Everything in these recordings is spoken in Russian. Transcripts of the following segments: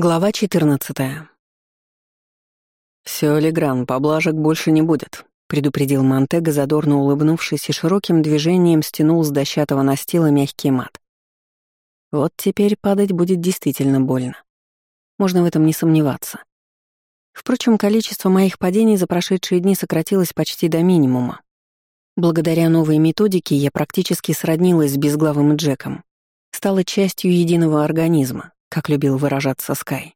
Глава 14. «Всё, Легран, поблажек больше не будет», — предупредил Монтега, задорно улыбнувшись и широким движением стянул с дощатого настила мягкий мат. «Вот теперь падать будет действительно больно. Можно в этом не сомневаться. Впрочем, количество моих падений за прошедшие дни сократилось почти до минимума. Благодаря новой методике я практически сроднилась с безглавым Джеком, стала частью единого организма, как любил выражаться Скай.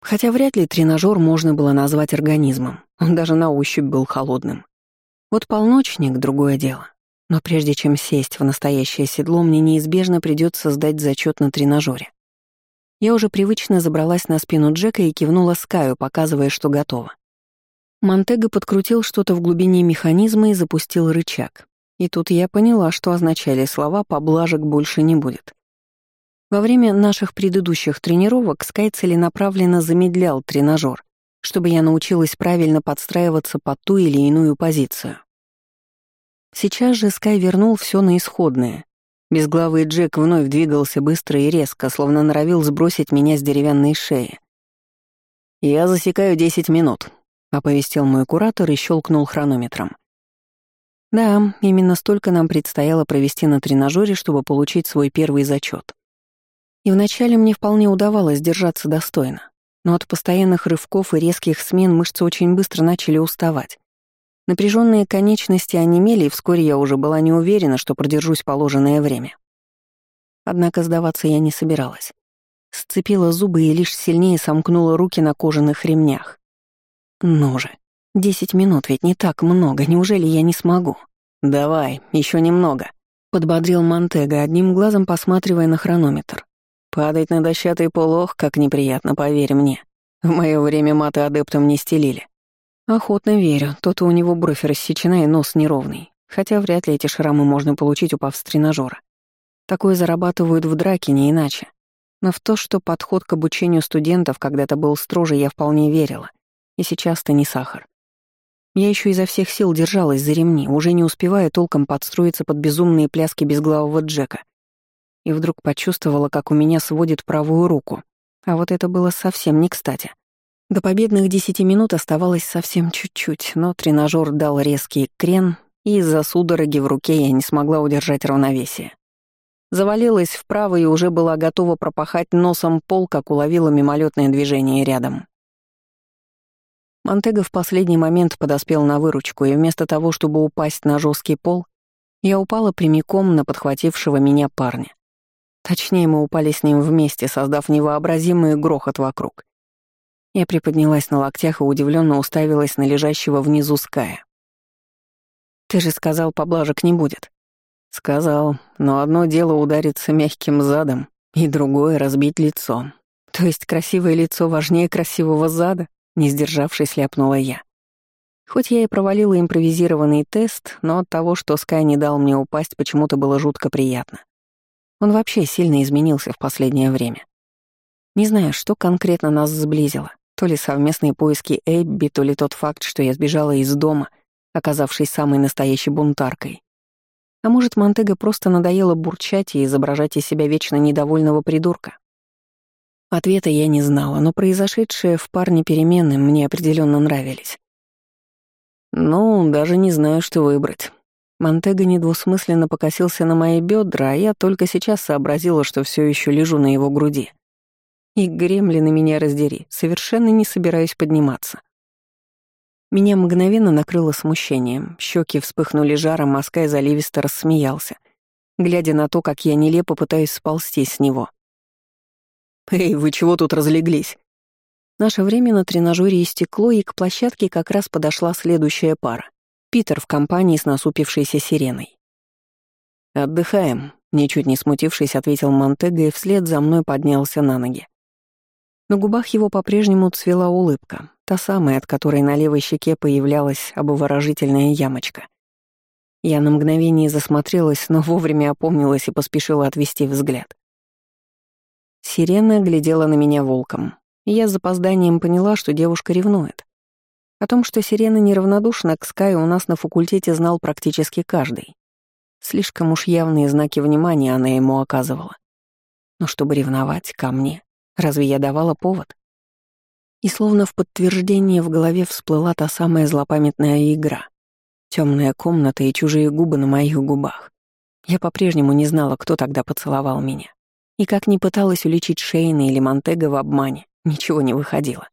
Хотя вряд ли тренажер можно было назвать организмом, он даже на ощупь был холодным. Вот полночник — другое дело. Но прежде чем сесть в настоящее седло, мне неизбежно придется сдать зачет на тренажере. Я уже привычно забралась на спину Джека и кивнула Скаю, показывая, что готова. Монтега подкрутил что-то в глубине механизма и запустил рычаг. И тут я поняла, что означали слова «поблажек больше не будет». Во время наших предыдущих тренировок Скай целенаправленно замедлял тренажер, чтобы я научилась правильно подстраиваться под ту или иную позицию. Сейчас же Скай вернул все на исходное. Безглавый Джек вновь двигался быстро и резко, словно норовил сбросить меня с деревянной шеи. «Я засекаю 10 минут», — оповестил мой куратор и щелкнул хронометром. Да, именно столько нам предстояло провести на тренажере, чтобы получить свой первый зачет. И вначале мне вполне удавалось держаться достойно, но от постоянных рывков и резких смен мышцы очень быстро начали уставать. Напряженные конечности онемели, и вскоре я уже была не уверена, что продержусь положенное время. Однако сдаваться я не собиралась. Сцепила зубы и лишь сильнее сомкнула руки на кожаных ремнях. Ну же, десять минут ведь не так много, неужели я не смогу? Давай, еще немного, подбодрил Монтега, одним глазом посматривая на хронометр. Падать на дощатый полох, как неприятно, поверь мне. В мое время маты адептам не стелили. Охотно верю, то-то у него бровь рассечена и нос неровный. Хотя вряд ли эти шрамы можно получить, упав с тренажера. Такое зарабатывают в драке, не иначе. Но в то, что подход к обучению студентов когда-то был строже, я вполне верила. И сейчас-то не сахар. Я еще изо всех сил держалась за ремни, уже не успевая толком подстроиться под безумные пляски безглавого Джека — и вдруг почувствовала, как у меня сводит правую руку. А вот это было совсем не кстати. До победных десяти минут оставалось совсем чуть-чуть, но тренажер дал резкий крен, и из-за судороги в руке я не смогла удержать равновесие. Завалилась вправо и уже была готова пропахать носом пол, как уловила мимолетное движение рядом. Монтега в последний момент подоспел на выручку, и вместо того, чтобы упасть на жесткий пол, я упала прямиком на подхватившего меня парня. Точнее, мы упали с ним вместе, создав невообразимый грохот вокруг. Я приподнялась на локтях и удивленно уставилась на лежащего внизу Ская. «Ты же сказал, поблажек не будет». «Сказал, но одно дело удариться мягким задом, и другое — разбить лицо. То есть красивое лицо важнее красивого зада?» Не сдержавшись, ляпнула я. Хоть я и провалила импровизированный тест, но от того, что Скай не дал мне упасть, почему-то было жутко приятно. Он вообще сильно изменился в последнее время. Не знаю, что конкретно нас сблизило. То ли совместные поиски Эбби, то ли тот факт, что я сбежала из дома, оказавшись самой настоящей бунтаркой. А может, Монтега просто надоело бурчать и изображать из себя вечно недовольного придурка? Ответа я не знала, но произошедшие в парне перемены мне определенно нравились. «Ну, даже не знаю, что выбрать», Монтега недвусмысленно покосился на мои бедра, а я только сейчас сообразила, что все еще лежу на его груди. И гремлины меня раздери, совершенно не собираюсь подниматься. Меня мгновенно накрыло смущением, щеки вспыхнули жаром, а Скай заливисто рассмеялся, глядя на то, как я нелепо пытаюсь сползти с него. «Эй, вы чего тут разлеглись?» Наше время на тренажере истекло, и к площадке как раз подошла следующая пара. Питер в компании с насупившейся сиреной. «Отдыхаем», — ничуть не смутившись, ответил Монтега и вслед за мной поднялся на ноги. На губах его по-прежнему цвела улыбка, та самая, от которой на левой щеке появлялась обоворожительная ямочка. Я на мгновение засмотрелась, но вовремя опомнилась и поспешила отвести взгляд. Сирена глядела на меня волком, и я с запозданием поняла, что девушка ревнует. О том, что Сирена неравнодушна к Скай, у нас на факультете знал практически каждый. Слишком уж явные знаки внимания она ему оказывала. Но чтобы ревновать ко мне, разве я давала повод? И словно в подтверждение в голове всплыла та самая злопамятная игра. Темная комната и чужие губы на моих губах. Я по-прежнему не знала, кто тогда поцеловал меня. И как ни пыталась уличить Шейна или Монтега в обмане, ничего не выходило.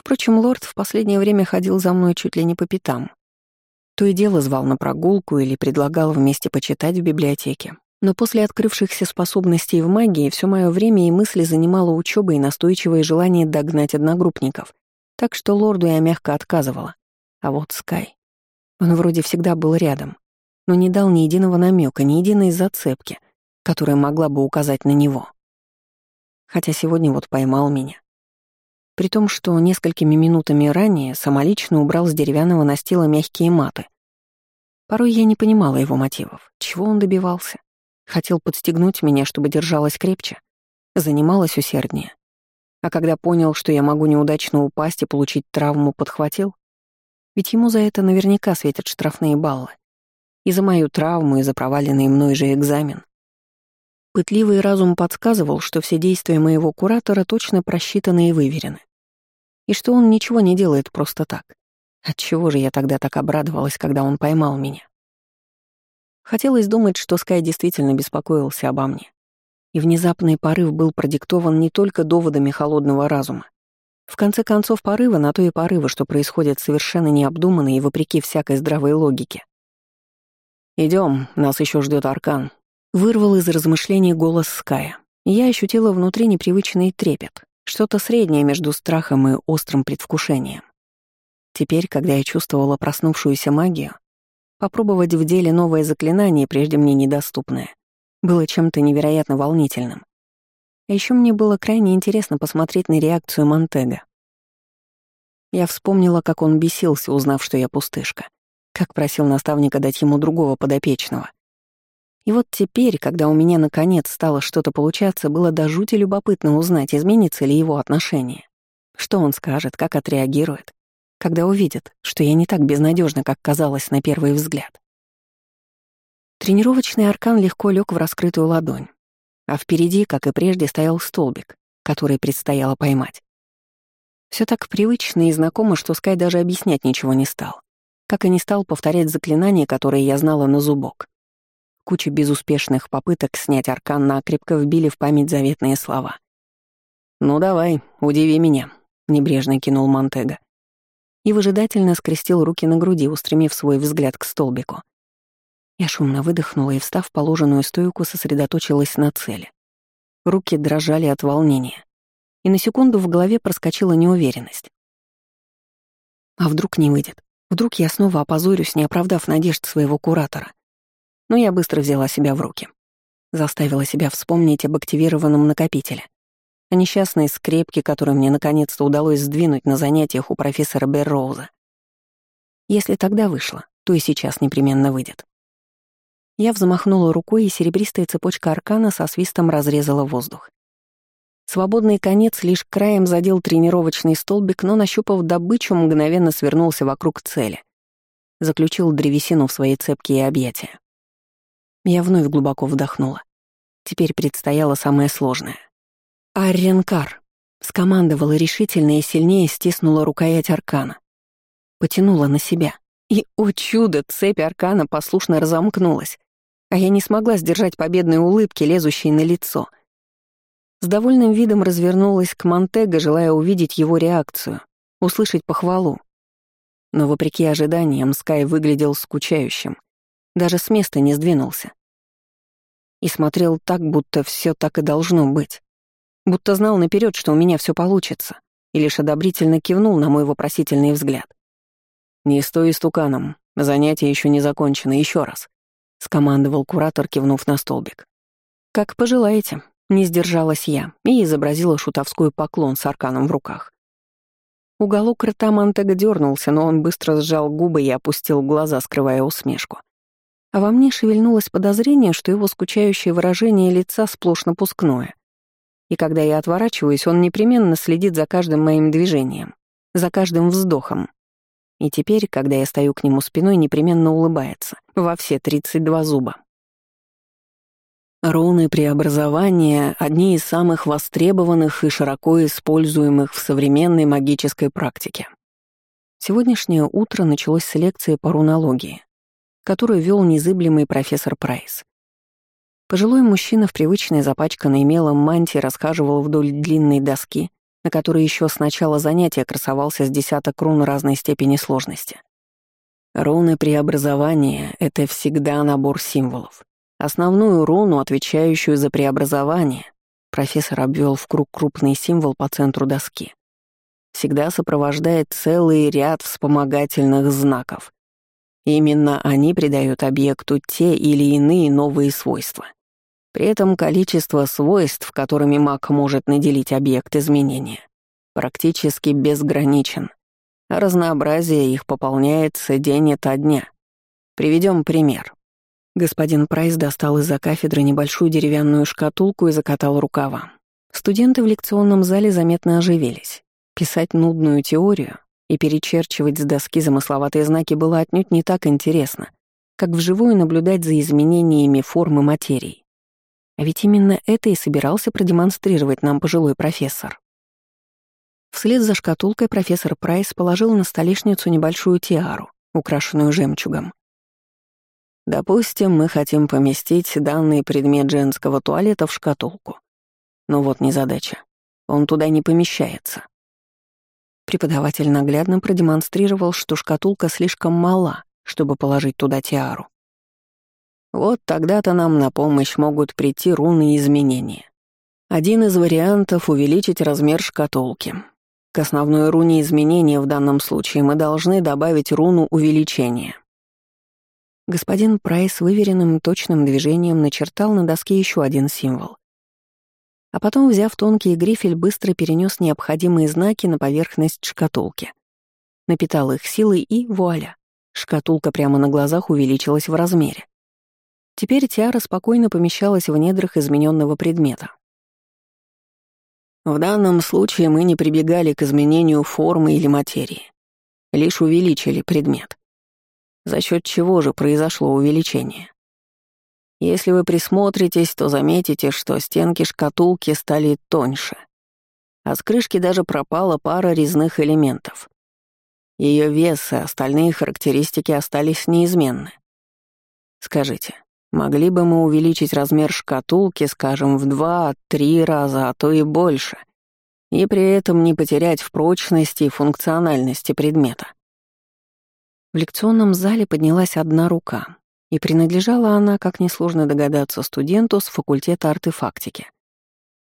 Впрочем, лорд в последнее время ходил за мной чуть ли не по пятам. То и дело звал на прогулку или предлагал вместе почитать в библиотеке. Но после открывшихся способностей в магии все мое время и мысли занимало учеба и настойчивое желание догнать одногруппников. Так что лорду я мягко отказывала. А вот Скай. Он вроде всегда был рядом, но не дал ни единого намека, ни единой зацепки, которая могла бы указать на него. Хотя сегодня вот поймал меня. При том, что несколькими минутами ранее самолично убрал с деревянного настила мягкие маты. Порой я не понимала его мотивов. Чего он добивался? Хотел подстегнуть меня, чтобы держалась крепче. Занималась усерднее. А когда понял, что я могу неудачно упасть и получить травму, подхватил? Ведь ему за это наверняка светят штрафные баллы. И за мою травму, и за проваленный мной же экзамен. Пытливый разум подсказывал, что все действия моего куратора точно просчитаны и выверены. И что он ничего не делает просто так. Отчего же я тогда так обрадовалась, когда он поймал меня? Хотелось думать, что Скай действительно беспокоился обо мне. И внезапный порыв был продиктован не только доводами холодного разума. В конце концов, порывы на то и порывы, что происходят совершенно необдуманно и вопреки всякой здравой логике. Идем, нас еще ждет Аркан», — вырвал из размышлений голос Ская. Я ощутила внутри непривычный трепет, что-то среднее между страхом и острым предвкушением. Теперь, когда я чувствовала проснувшуюся магию, Попробовать в деле новое заклинание, прежде мне недоступное, было чем-то невероятно волнительным. А еще мне было крайне интересно посмотреть на реакцию Монтега. Я вспомнила, как он бесился, узнав, что я пустышка, как просил наставника дать ему другого подопечного. И вот теперь, когда у меня наконец стало что-то получаться, было до жути любопытно узнать, изменится ли его отношение. Что он скажет, как отреагирует когда увидят, что я не так безнадежна, как казалось на первый взгляд. Тренировочный аркан легко лег в раскрытую ладонь, а впереди, как и прежде, стоял столбик, который предстояло поймать. Все так привычно и знакомо, что Скай даже объяснять ничего не стал, как и не стал повторять заклинания, которые я знала на зубок. Куча безуспешных попыток снять аркан накрепко вбили в память заветные слова. «Ну давай, удиви меня», — небрежно кинул Монтега и выжидательно скрестил руки на груди, устремив свой взгляд к столбику. Я шумно выдохнула и, встав в положенную стойку, сосредоточилась на цели. Руки дрожали от волнения, и на секунду в голове проскочила неуверенность. А вдруг не выйдет? Вдруг я снова опозорюсь, не оправдав надежд своего куратора? Но я быстро взяла себя в руки. Заставила себя вспомнить об активированном накопителе — о несчастной скрепке, которую мне наконец-то удалось сдвинуть на занятиях у профессора Берроуза. Если тогда вышло, то и сейчас непременно выйдет. Я взмахнула рукой, и серебристая цепочка аркана со свистом разрезала воздух. Свободный конец лишь краем задел тренировочный столбик, но, нащупав добычу, мгновенно свернулся вокруг цели. Заключил древесину в свои цепкие объятия. Я вновь глубоко вдохнула. Теперь предстояло самое сложное. «Арренкар», — скомандовала решительно и сильнее стиснула рукоять аркана. Потянула на себя. И, о чудо, цепь аркана послушно разомкнулась, а я не смогла сдержать победной улыбки, лезущей на лицо. С довольным видом развернулась к Монтего, желая увидеть его реакцию, услышать похвалу. Но, вопреки ожиданиям, Скай выглядел скучающим. Даже с места не сдвинулся. И смотрел так, будто все так и должно быть будто знал наперед, что у меня все получится, и лишь одобрительно кивнул на мой вопросительный взгляд. «Не стой стуканом, занятие еще не закончено, еще раз», — скомандовал куратор, кивнув на столбик. «Как пожелаете», — не сдержалась я и изобразила шутовской поклон с арканом в руках. Уголок рта Монтега дернулся, но он быстро сжал губы и опустил глаза, скрывая усмешку. А во мне шевельнулось подозрение, что его скучающее выражение лица сплошь напускное и когда я отворачиваюсь, он непременно следит за каждым моим движением, за каждым вздохом. И теперь, когда я стою к нему спиной, непременно улыбается во все 32 зуба. Руны преобразования — одни из самых востребованных и широко используемых в современной магической практике. Сегодняшнее утро началось с лекции по рунологии, которую вел незыблемый профессор Прайс. Пожилой мужчина в привычной запачканной мелом мантии расхаживал вдоль длинной доски, на которой еще с начала занятия красовался с десяток рун разной степени сложности. Руны преобразования — это всегда набор символов. Основную руну, отвечающую за преобразование, профессор обвел в круг крупный символ по центру доски. Всегда сопровождает целый ряд вспомогательных знаков. Именно они придают объекту те или иные новые свойства. При этом количество свойств, которыми маг может наделить объект изменения, практически безграничен. разнообразие их пополняется день ото дня. Приведем пример. Господин Прайс достал из-за кафедры небольшую деревянную шкатулку и закатал рукава. Студенты в лекционном зале заметно оживились. Писать нудную теорию и перечерчивать с доски замысловатые знаки было отнюдь не так интересно, как вживую наблюдать за изменениями формы материи. А ведь именно это и собирался продемонстрировать нам пожилой профессор. Вслед за шкатулкой профессор Прайс положил на столешницу небольшую тиару, украшенную жемчугом. Допустим, мы хотим поместить данный предмет женского туалета в шкатулку. Но вот незадача. Он туда не помещается. Преподаватель наглядно продемонстрировал, что шкатулка слишком мала, чтобы положить туда тиару. Вот тогда-то нам на помощь могут прийти руны изменения. Один из вариантов — увеличить размер шкатулки. К основной руне изменения в данном случае мы должны добавить руну увеличения. Господин Прайс выверенным точным движением начертал на доске еще один символ. А потом, взяв тонкий грифель, быстро перенес необходимые знаки на поверхность шкатулки. Напитал их силой и вуаля. Шкатулка прямо на глазах увеличилась в размере. Теперь тиара спокойно помещалась в недрах измененного предмета. В данном случае мы не прибегали к изменению формы или материи, лишь увеличили предмет за счет чего же произошло увеличение. Если вы присмотритесь, то заметите, что стенки шкатулки стали тоньше, а с крышки даже пропала пара резных элементов. Ее вес и остальные характеристики остались неизменны. Скажите, могли бы мы увеличить размер шкатулки, скажем, в два-три раза, а то и больше, и при этом не потерять в прочности и функциональности предмета? В лекционном зале поднялась одна рука, и принадлежала она, как несложно догадаться, студенту с факультета артефактики.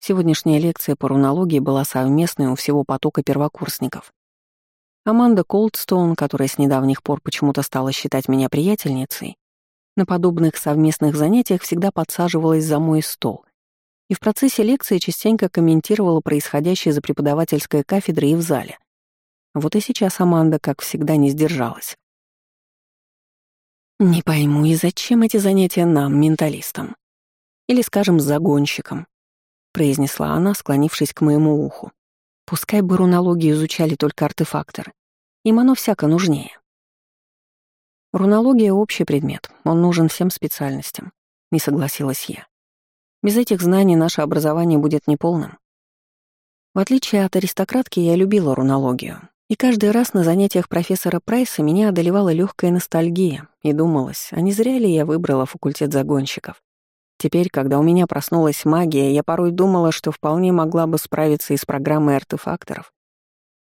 Сегодняшняя лекция по рунологии была совместной у всего потока первокурсников. Аманда Колдстоун, которая с недавних пор почему-то стала считать меня приятельницей, на подобных совместных занятиях всегда подсаживалась за мой стол и в процессе лекции частенько комментировала происходящее за преподавательской кафедрой и в зале. Вот и сейчас Аманда, как всегда, не сдержалась. Не пойму, и зачем эти занятия нам, менталистам? Или, скажем, загонщикам? произнесла она, склонившись к моему уху. Пускай бы рунологию изучали только артефакторы. Им оно всяко нужнее. Рунология — общий предмет, он нужен всем специальностям, не согласилась я. Без этих знаний наше образование будет неполным. В отличие от аристократки, я любила рунологию, и каждый раз на занятиях профессора Прайса меня одолевала легкая ностальгия, и думалось, а не зря ли я выбрала факультет загонщиков. Теперь, когда у меня проснулась магия, я порой думала, что вполне могла бы справиться и с программой артефакторов.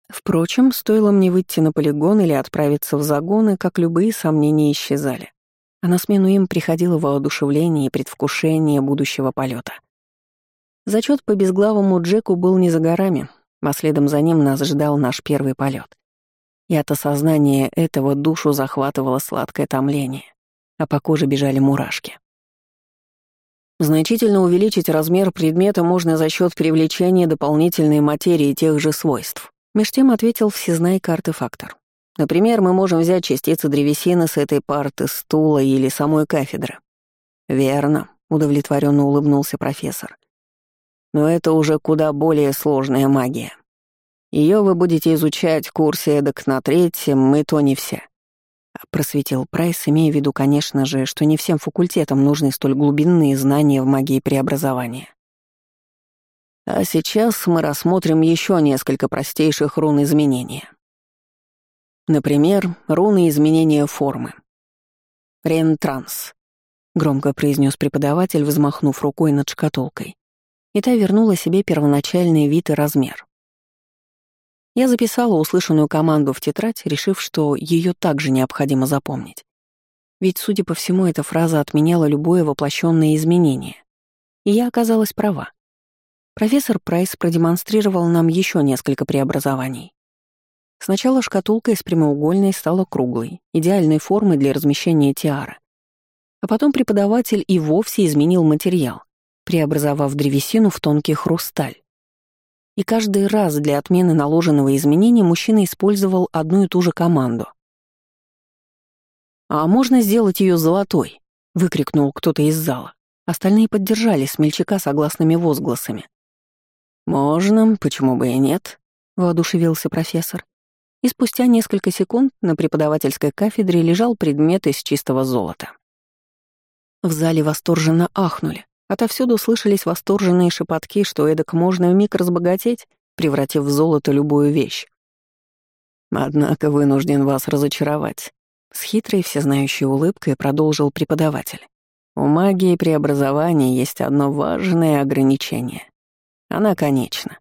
Впрочем, стоило мне выйти на полигон или отправиться в загоны, как любые сомнения исчезали. А на смену им приходило воодушевление и предвкушение будущего полета. Зачет по безглавому Джеку был не за горами, а следом за ним нас ждал наш первый полет. И от осознания этого душу захватывало сладкое томление, а по коже бежали мурашки. Значительно увеличить размер предмета можно за счет привлечения дополнительной материи тех же свойств. Меж тем ответил всезнайка-артефактор. Например, мы можем взять частицы древесины с этой парты, стула или самой кафедры. Верно, удовлетворенно улыбнулся профессор. Но это уже куда более сложная магия. Ее вы будете изучать в курсе эдак на третьем, мы то не все. просветил Прайс, имея в виду, конечно же, что не всем факультетам нужны столь глубинные знания в магии преобразования. А сейчас мы рассмотрим еще несколько простейших рун изменения. Например, руны изменения формы. «Рентранс», — громко произнес преподаватель, взмахнув рукой над шкатулкой. И та вернула себе первоначальный вид и размер. Я записала услышанную команду в тетрадь, решив, что ее также необходимо запомнить. Ведь, судя по всему, эта фраза отменяла любое воплощенное изменение. И я оказалась права. Профессор Прайс продемонстрировал нам еще несколько преобразований. Сначала шкатулка из прямоугольной стала круглой, идеальной формы для размещения тиары. А потом преподаватель и вовсе изменил материал, преобразовав древесину в тонкий хрусталь. И каждый раз для отмены наложенного изменения мужчина использовал одну и ту же команду. «А можно сделать ее золотой?» — выкрикнул кто-то из зала. Остальные поддержали смельчака согласными возгласами. «Можно, почему бы и нет?» — воодушевился профессор. И спустя несколько секунд на преподавательской кафедре лежал предмет из чистого золота. В зале восторженно ахнули. Отовсюду слышались восторженные шепотки, что эдак можно вмиг разбогатеть, превратив в золото любую вещь. «Однако вынужден вас разочаровать», — с хитрой всезнающей улыбкой продолжил преподаватель. «У магии преобразования есть одно важное ограничение. Она конечна.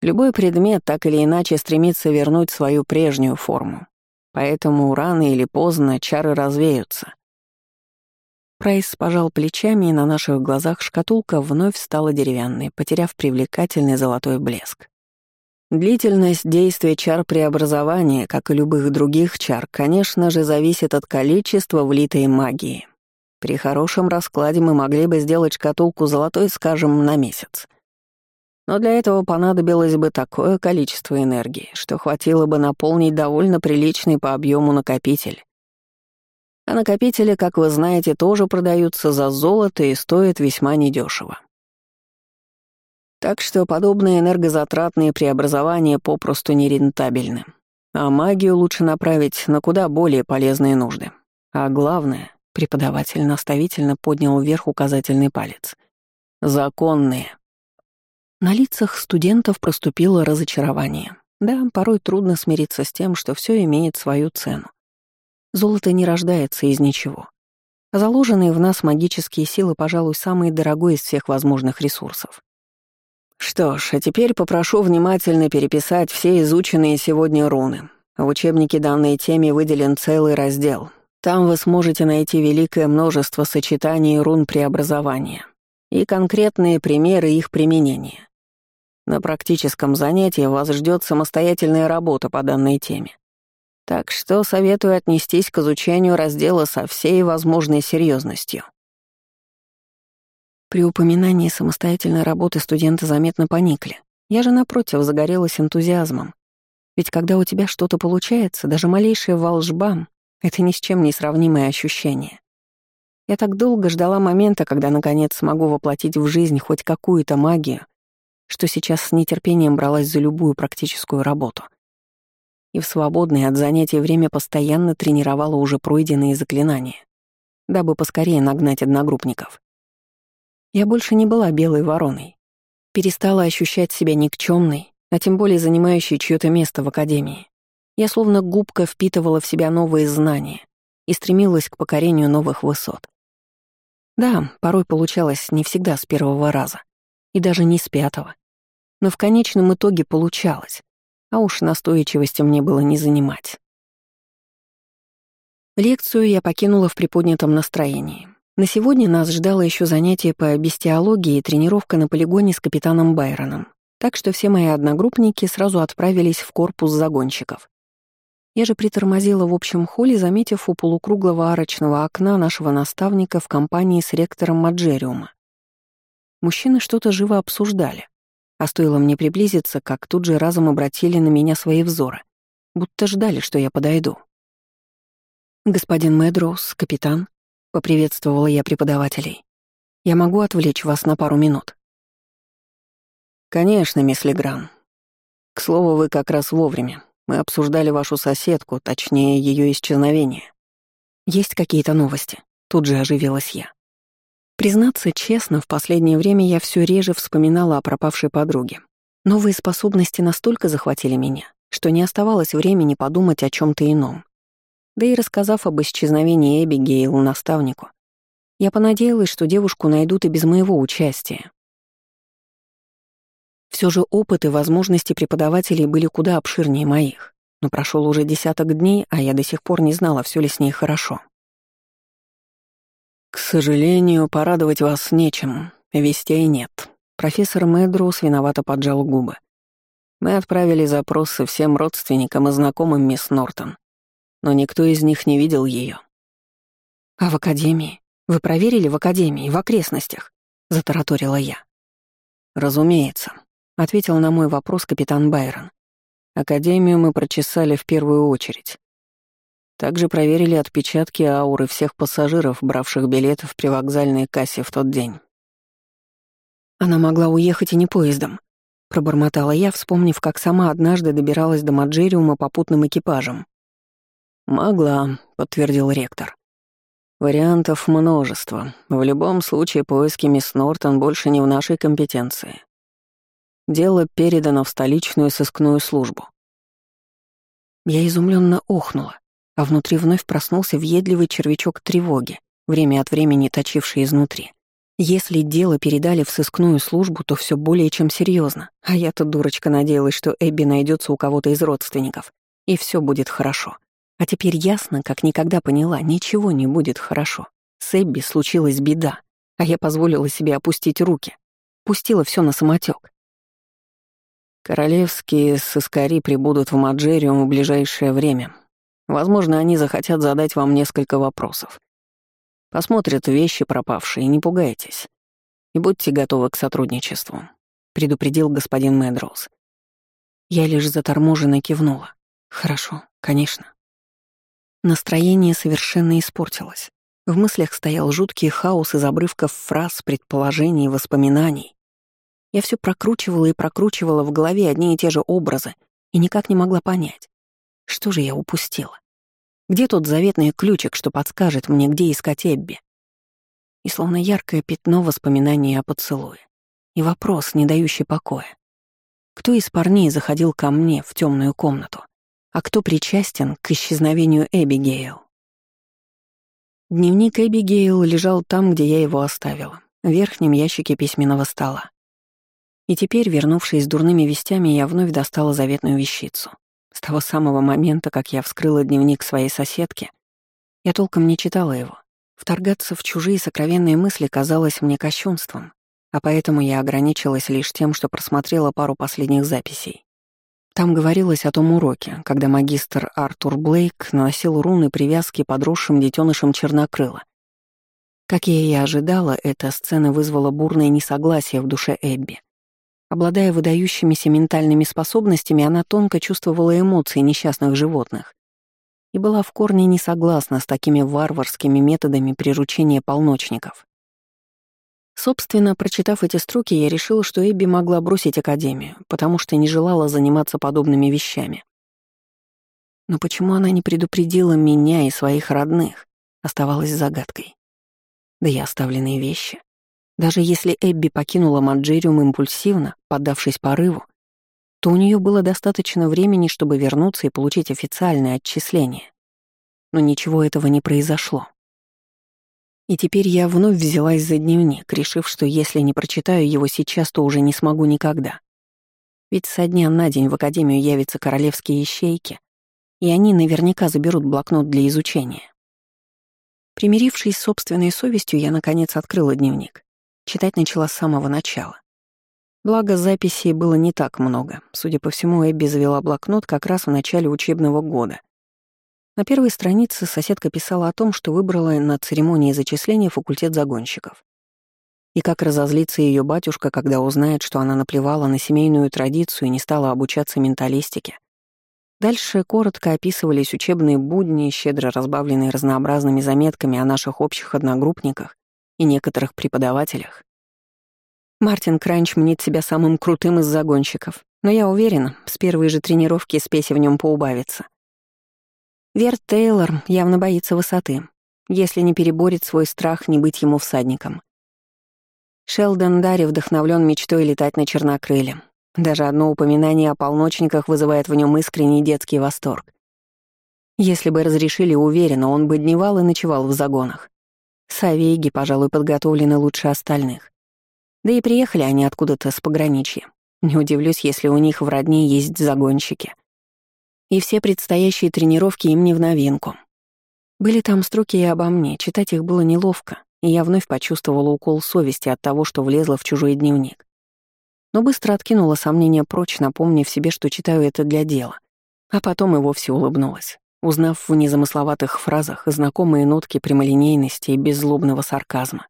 Любой предмет так или иначе стремится вернуть свою прежнюю форму. Поэтому рано или поздно чары развеются. Прайс пожал плечами, и на наших глазах шкатулка вновь стала деревянной, потеряв привлекательный золотой блеск. Длительность действия чар преобразования, как и любых других чар, конечно же, зависит от количества влитой магии. При хорошем раскладе мы могли бы сделать шкатулку золотой, скажем, на месяц. Но для этого понадобилось бы такое количество энергии, что хватило бы наполнить довольно приличный по объему накопитель. А накопители, как вы знаете, тоже продаются за золото и стоят весьма недешево. Так что подобные энергозатратные преобразования попросту нерентабельны. А магию лучше направить на куда более полезные нужды. А главное, преподаватель наставительно поднял вверх указательный палец. Законные. На лицах студентов проступило разочарование. Да, порой трудно смириться с тем, что все имеет свою цену. Золото не рождается из ничего. Заложенные в нас магические силы, пожалуй, самые дорогой из всех возможных ресурсов. Что ж, а теперь попрошу внимательно переписать все изученные сегодня руны. В учебнике данной теме выделен целый раздел. Там вы сможете найти великое множество сочетаний рун преобразования и конкретные примеры их применения. На практическом занятии вас ждет самостоятельная работа по данной теме. Так что советую отнестись к изучению раздела со всей возможной серьезностью. При упоминании самостоятельной работы студенты заметно поникли. Я же, напротив, загорелась энтузиазмом. Ведь когда у тебя что-то получается, даже малейшая волжба — это ни с чем не сравнимое ощущение. Я так долго ждала момента, когда, наконец, смогу воплотить в жизнь хоть какую-то магию, что сейчас с нетерпением бралась за любую практическую работу — и в свободное от занятий время постоянно тренировала уже пройденные заклинания, дабы поскорее нагнать одногруппников. Я больше не была белой вороной, перестала ощущать себя никчемной, а тем более занимающей чьё-то место в академии. Я словно губка впитывала в себя новые знания и стремилась к покорению новых высот. Да, порой получалось не всегда с первого раза, и даже не с пятого. Но в конечном итоге получалось а уж настойчивости мне было не занимать. Лекцию я покинула в приподнятом настроении. На сегодня нас ждало еще занятие по бестиологии и тренировка на полигоне с капитаном Байроном, так что все мои одногруппники сразу отправились в корпус загонщиков. Я же притормозила в общем холле, заметив у полукруглого арочного окна нашего наставника в компании с ректором Маджериума. Мужчины что-то живо обсуждали. А стоило мне приблизиться, как тут же разом обратили на меня свои взоры, будто ждали, что я подойду. «Господин Мэдроуз, капитан», — поприветствовала я преподавателей, — «я могу отвлечь вас на пару минут?» «Конечно, мисс Легран. К слову, вы как раз вовремя. Мы обсуждали вашу соседку, точнее, ее исчезновение. Есть какие-то новости? Тут же оживилась я. Признаться честно, в последнее время я все реже вспоминала о пропавшей подруге. Новые способности настолько захватили меня, что не оставалось времени подумать о чем то ином. Да и рассказав об исчезновении Эбигейл наставнику, я понадеялась, что девушку найдут и без моего участия. Все же опыт и возможности преподавателей были куда обширнее моих, но прошел уже десяток дней, а я до сих пор не знала, все ли с ней хорошо. «К сожалению, порадовать вас нечем, вестей нет». Профессор Мэдроуз виновато поджал губы. «Мы отправили запросы всем родственникам и знакомым мисс Нортон, но никто из них не видел ее. «А в академии? Вы проверили в академии, в окрестностях?» — затараторила я. «Разумеется», — ответил на мой вопрос капитан Байрон. «Академию мы прочесали в первую очередь. Также проверили отпечатки ауры всех пассажиров, бравших билеты в привокзальной кассе в тот день. «Она могла уехать и не поездом», — пробормотала я, вспомнив, как сама однажды добиралась до Маджериума попутным экипажем. «Могла», — подтвердил ректор. «Вариантов множество. В любом случае поиски мисс Нортон больше не в нашей компетенции. Дело передано в столичную сыскную службу». Я изумленно охнула а внутри вновь проснулся въедливый червячок тревоги, время от времени точивший изнутри. Если дело передали в сыскную службу, то все более чем серьезно. А я-то, дурочка, надеялась, что Эбби найдется у кого-то из родственников, и все будет хорошо. А теперь ясно, как никогда поняла, ничего не будет хорошо. С Эбби случилась беда, а я позволила себе опустить руки. Пустила все на самотек. Королевские сыскари прибудут в Маджериум в ближайшее время, Возможно, они захотят задать вам несколько вопросов. Посмотрят вещи пропавшие, не пугайтесь. И будьте готовы к сотрудничеству», — предупредил господин Медроуз. Я лишь заторможенно кивнула. «Хорошо, конечно». Настроение совершенно испортилось. В мыслях стоял жуткий хаос из обрывков фраз, предположений, воспоминаний. Я все прокручивала и прокручивала в голове одни и те же образы и никак не могла понять, что же я упустила? Где тот заветный ключик, что подскажет мне, где искать Эбби? И словно яркое пятно воспоминаний о поцелуе. И вопрос, не дающий покоя. Кто из парней заходил ко мне в темную комнату? А кто причастен к исчезновению Эбигейл? Дневник Эбигейл лежал там, где я его оставила, в верхнем ящике письменного стола. И теперь, вернувшись с дурными вестями, я вновь достала заветную вещицу. С того самого момента, как я вскрыла дневник своей соседки, я толком не читала его. Вторгаться в чужие сокровенные мысли казалось мне кощунством, а поэтому я ограничилась лишь тем, что просмотрела пару последних записей. Там говорилось о том уроке, когда магистр Артур Блейк наносил руны привязки подросшим детенышам чернокрыла. Как я и ожидала, эта сцена вызвала бурное несогласие в душе Эбби. Обладая выдающимися ментальными способностями, она тонко чувствовала эмоции несчастных животных и была в корне не согласна с такими варварскими методами приручения полночников. Собственно, прочитав эти строки, я решила, что Эбби могла бросить академию, потому что не желала заниматься подобными вещами. Но почему она не предупредила меня и своих родных, оставалась загадкой. Да и оставленные вещи. Даже если Эбби покинула Маджериум импульсивно, поддавшись порыву, то у нее было достаточно времени, чтобы вернуться и получить официальное отчисление. Но ничего этого не произошло. И теперь я вновь взялась за дневник, решив, что если не прочитаю его сейчас, то уже не смогу никогда. Ведь со дня на день в Академию явятся королевские ищейки, и они наверняка заберут блокнот для изучения. Примирившись с собственной совестью, я, наконец, открыла дневник. Читать начала с самого начала. Благо, записей было не так много. Судя по всему, Эбби завела блокнот как раз в начале учебного года. На первой странице соседка писала о том, что выбрала на церемонии зачисления факультет загонщиков. И как разозлится ее батюшка, когда узнает, что она наплевала на семейную традицию и не стала обучаться менталистике. Дальше коротко описывались учебные будни, щедро разбавленные разнообразными заметками о наших общих одногруппниках и некоторых преподавателях. Мартин Кранч мнит себя самым крутым из загонщиков, но я уверена, с первой же тренировки спеси в нем поубавится. Верт Тейлор явно боится высоты, если не переборет свой страх не быть ему всадником. Шелдон Дарри вдохновлен мечтой летать на чернокрыле. Даже одно упоминание о полночниках вызывает в нем искренний детский восторг. Если бы разрешили, уверенно, он бы дневал и ночевал в загонах. Савейги, пожалуй, подготовлены лучше остальных. Да и приехали они откуда-то с пограничья. Не удивлюсь, если у них в родне есть загонщики. И все предстоящие тренировки им не в новинку. Были там строки и обо мне, читать их было неловко, и я вновь почувствовала укол совести от того, что влезла в чужой дневник. Но быстро откинула сомнения прочь, напомнив себе, что читаю это для дела. А потом и вовсе улыбнулась, узнав в незамысловатых фразах знакомые нотки прямолинейности и беззлобного сарказма.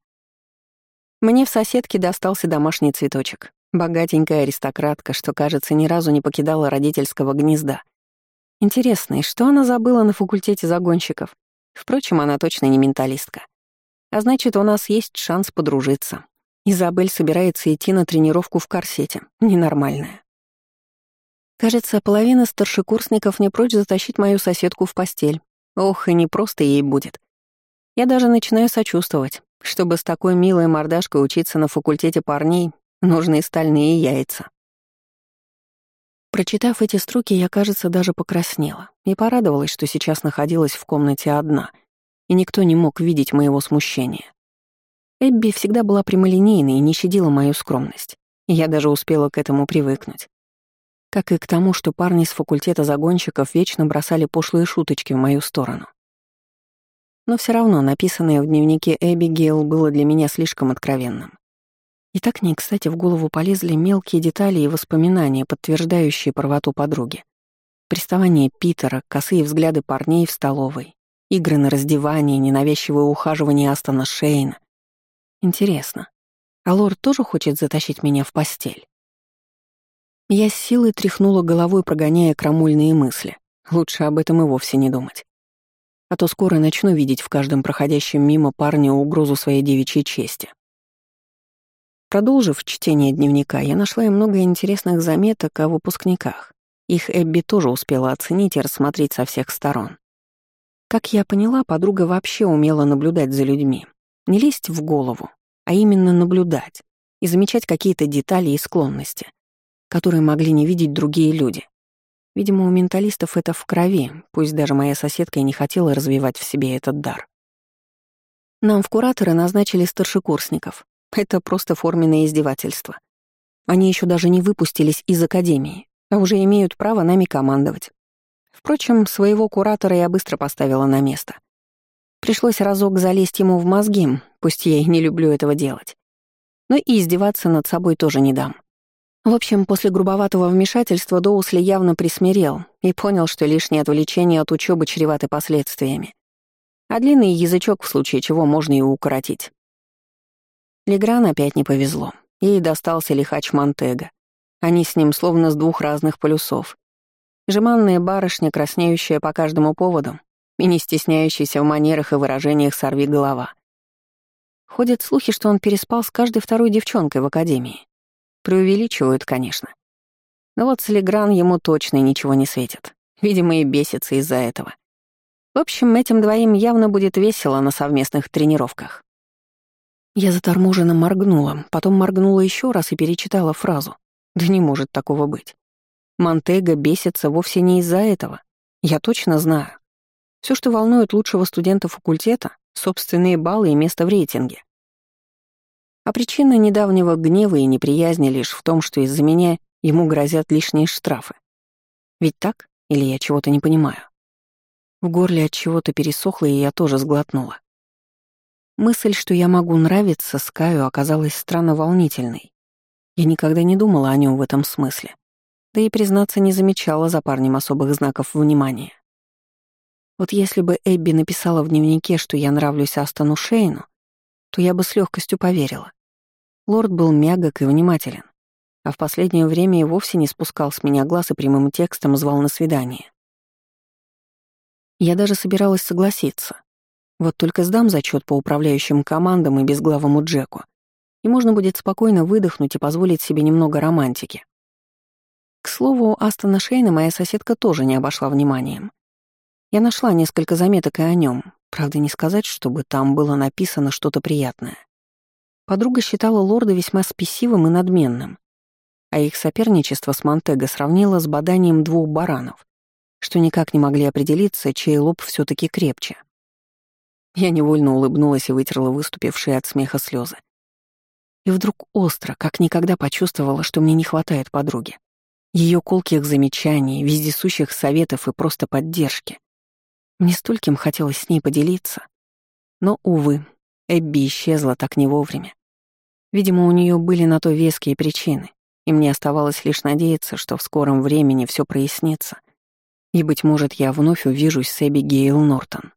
Мне в соседке достался домашний цветочек. Богатенькая аристократка, что, кажется, ни разу не покидала родительского гнезда. Интересно, и что она забыла на факультете загонщиков? Впрочем, она точно не менталистка. А значит, у нас есть шанс подружиться. Изабель собирается идти на тренировку в корсете. Ненормальная. Кажется, половина старшекурсников не прочь затащить мою соседку в постель. Ох, и не просто ей будет. Я даже начинаю сочувствовать. Чтобы с такой милой мордашкой учиться на факультете парней, нужны стальные яйца. Прочитав эти строки, я, кажется, даже покраснела и порадовалась, что сейчас находилась в комнате одна, и никто не мог видеть моего смущения. Эбби всегда была прямолинейной и не щадила мою скромность, я даже успела к этому привыкнуть. Как и к тому, что парни с факультета загонщиков вечно бросали пошлые шуточки в мою сторону. Но все равно написанное в дневнике Эбигейл было для меня слишком откровенным. И так не кстати в голову полезли мелкие детали и воспоминания, подтверждающие правоту подруги. Приставание Питера, косые взгляды парней в столовой, игры на раздевание, ненавязчивое ухаживание Астона Шейна. Интересно, а лорд тоже хочет затащить меня в постель? Я с силой тряхнула головой, прогоняя крамульные мысли. Лучше об этом и вовсе не думать а то скоро начну видеть в каждом проходящем мимо парня угрозу своей девичьей чести. Продолжив чтение дневника, я нашла и много интересных заметок о выпускниках. Их Эбби тоже успела оценить и рассмотреть со всех сторон. Как я поняла, подруга вообще умела наблюдать за людьми. Не лезть в голову, а именно наблюдать и замечать какие-то детали и склонности, которые могли не видеть другие люди. Видимо, у менталистов это в крови, пусть даже моя соседка и не хотела развивать в себе этот дар. Нам в кураторы назначили старшекурсников. Это просто форменное издевательство. Они еще даже не выпустились из академии, а уже имеют право нами командовать. Впрочем, своего куратора я быстро поставила на место. Пришлось разок залезть ему в мозги, пусть я и не люблю этого делать. Но и издеваться над собой тоже не дам. В общем, после грубоватого вмешательства Доусли явно присмирел и понял, что лишнее отвлечение от учебы чреваты последствиями. А длинный язычок в случае чего можно и укоротить. Легран опять не повезло. Ей достался лихач Монтега. Они с ним словно с двух разных полюсов. Жеманная барышня, краснеющая по каждому поводу, и не стесняющаяся в манерах и выражениях сорви голова. Ходят слухи, что он переспал с каждой второй девчонкой в академии. Преувеличивают, конечно. Но вот с ему точно ничего не светит. Видимо, и бесится из-за этого. В общем, этим двоим явно будет весело на совместных тренировках. Я заторможенно моргнула, потом моргнула еще раз и перечитала фразу. Да не может такого быть. Монтега бесится вовсе не из-за этого. Я точно знаю. Все, что волнует лучшего студента факультета — собственные баллы и место в рейтинге. А причина недавнего гнева и неприязни лишь в том, что из-за меня ему грозят лишние штрафы. Ведь так? Или я чего-то не понимаю? В горле от чего-то пересохло, и я тоже сглотнула. Мысль, что я могу нравиться Скаю, оказалась странно волнительной. Я никогда не думала о нем в этом смысле. Да и, признаться, не замечала за парнем особых знаков внимания. Вот если бы Эбби написала в дневнике, что я нравлюсь Астону Шейну, то я бы с легкостью поверила. Лорд был мягок и внимателен, а в последнее время и вовсе не спускал с меня глаз и прямым текстом звал на свидание. Я даже собиралась согласиться. Вот только сдам зачет по управляющим командам и безглавому Джеку, и можно будет спокойно выдохнуть и позволить себе немного романтики. К слову, Астона Шейна моя соседка тоже не обошла вниманием. Я нашла несколько заметок и о нем, правда, не сказать, чтобы там было написано что-то приятное. Подруга считала лорда весьма спесивым и надменным, а их соперничество с Монтего сравнила с боданием двух баранов, что никак не могли определиться, чей лоб все таки крепче. Я невольно улыбнулась и вытерла выступившие от смеха слезы. И вдруг остро, как никогда почувствовала, что мне не хватает подруги. Ее колких замечаний, вездесущих советов и просто поддержки. Мне стольким хотелось с ней поделиться. Но, увы, Эбби исчезла так не вовремя. Видимо, у нее были на то веские причины, и мне оставалось лишь надеяться, что в скором времени все прояснится, и, быть может, я вновь увижусь с Эбби Гейл Нортон.